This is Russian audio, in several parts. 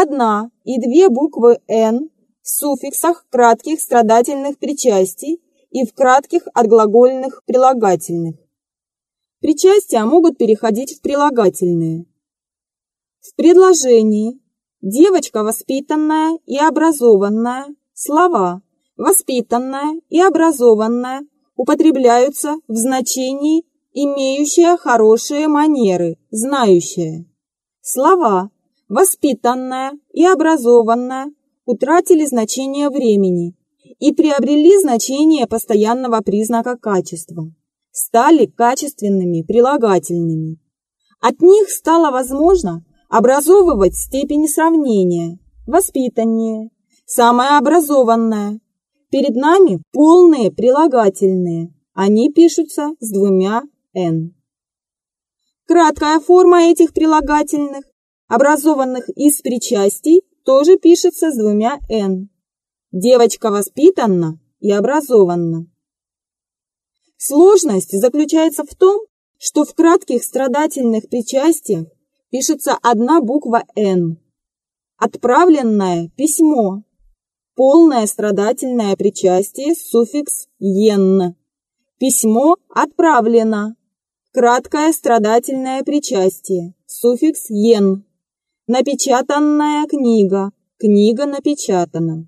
одна и две буквы «н» в суффиксах кратких страдательных причастий и в кратких отглагольных прилагательных. Причастия могут переходить в прилагательные. В предложении девочка воспитанная и образованная, слова воспитанная и образованная употребляются в значении имеющая хорошие манеры, знающая. Слова воспитанная и образованная утратили значение времени и приобрели значение постоянного признака качества, стали качественными прилагательными. От них стало возможно образовывать степени сравнения, воспитание, самое образованное. Перед нами полные прилагательные, они пишутся с двумя «н». Краткая форма этих прилагательных, образованных из причастий, тоже пишется с двумя «н». Девочка воспитанна и образованна. Сложность заключается в том, что в кратких страдательных причастиях пишется одна буква «Н». Отправленное письмо. Полное страдательное причастие, суффикс «ен». Письмо отправлено. Краткое страдательное причастие, суффикс «ен». Напечатанная книга, книга напечатана.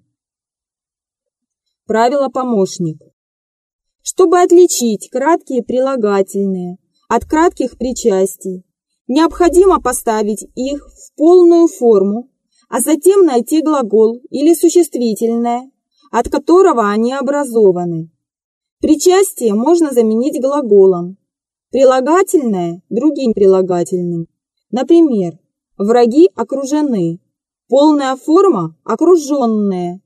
Правило помощник. Чтобы отличить краткие прилагательные от кратких причастий, необходимо поставить их в полную форму, а затем найти глагол или существительное, от которого они образованы. Причастие можно заменить глаголом, прилагательное – другим прилагательным. Например, враги окружены, полная форма – окруженные,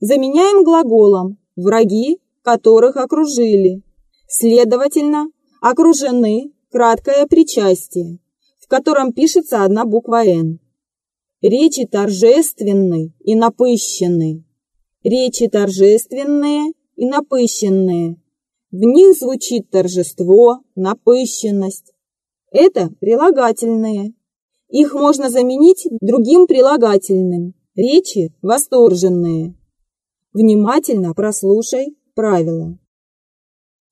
заменяем глаголом «враги, которых окружили». Следовательно, окружены – краткое причастие, в котором пишется одна буква «Н». Речи торжественны и напыщенны. Речи торжественные и напыщенные. В них звучит торжество, напыщенность. Это прилагательные. Их можно заменить другим прилагательным. Речи восторженные. Внимательно прослушай правила.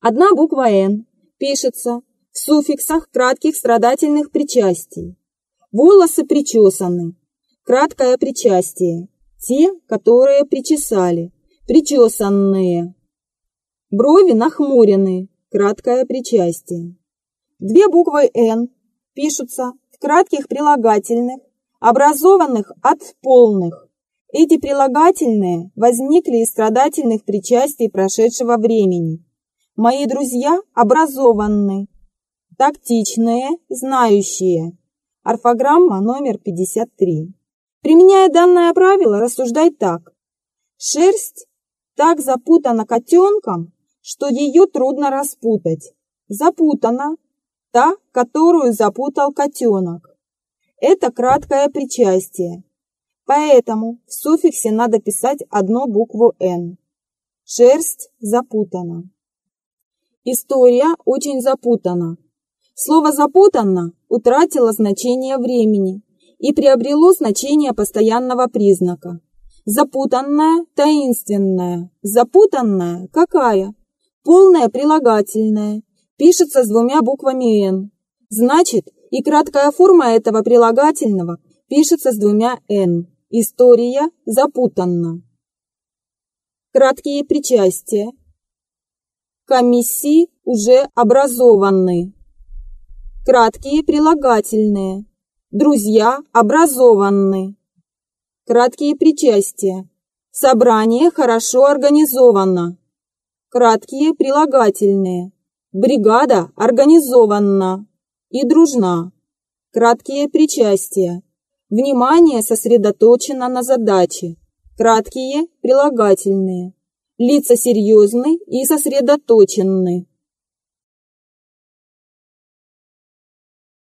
Одна буква «Н» пишется в суффиксах кратких страдательных причастий. Волосы причесаны. Краткое причастие. Те, которые причесали. Причесанные. Брови нахмурены. Краткое причастие. Две буквы «Н» пишутся кратких прилагательных, образованных от полных. Эти прилагательные возникли из страдательных причастий прошедшего времени. Мои друзья образованные, тактичные, знающие. Орфограмма номер 53. Применяя данное правило, рассуждай так. Шерсть так запутана котенком, что ее трудно распутать. Запутана та, которую запутал котенок. Это краткое причастие. Поэтому в суффиксе надо писать одну букву «н». Шерсть запутана. История очень запутана. Слово «запутанно» утратило значение времени и приобрело значение постоянного признака. Запутанная, таинственная. Запутанная какая? Полное прилагательное. Пишется с двумя буквами «н». Значит, и краткая форма этого прилагательного пишется с двумя «н». История запутанна. Краткие причастия. Комиссии уже образованы. Краткие прилагательные. Друзья образованы. Краткие причастия. Собрание хорошо организовано. Краткие прилагательные. Бригада организована и дружна. Краткие причастия. Внимание сосредоточено на задаче. Краткие, прилагательные. Лица серьезны и сосредоточены.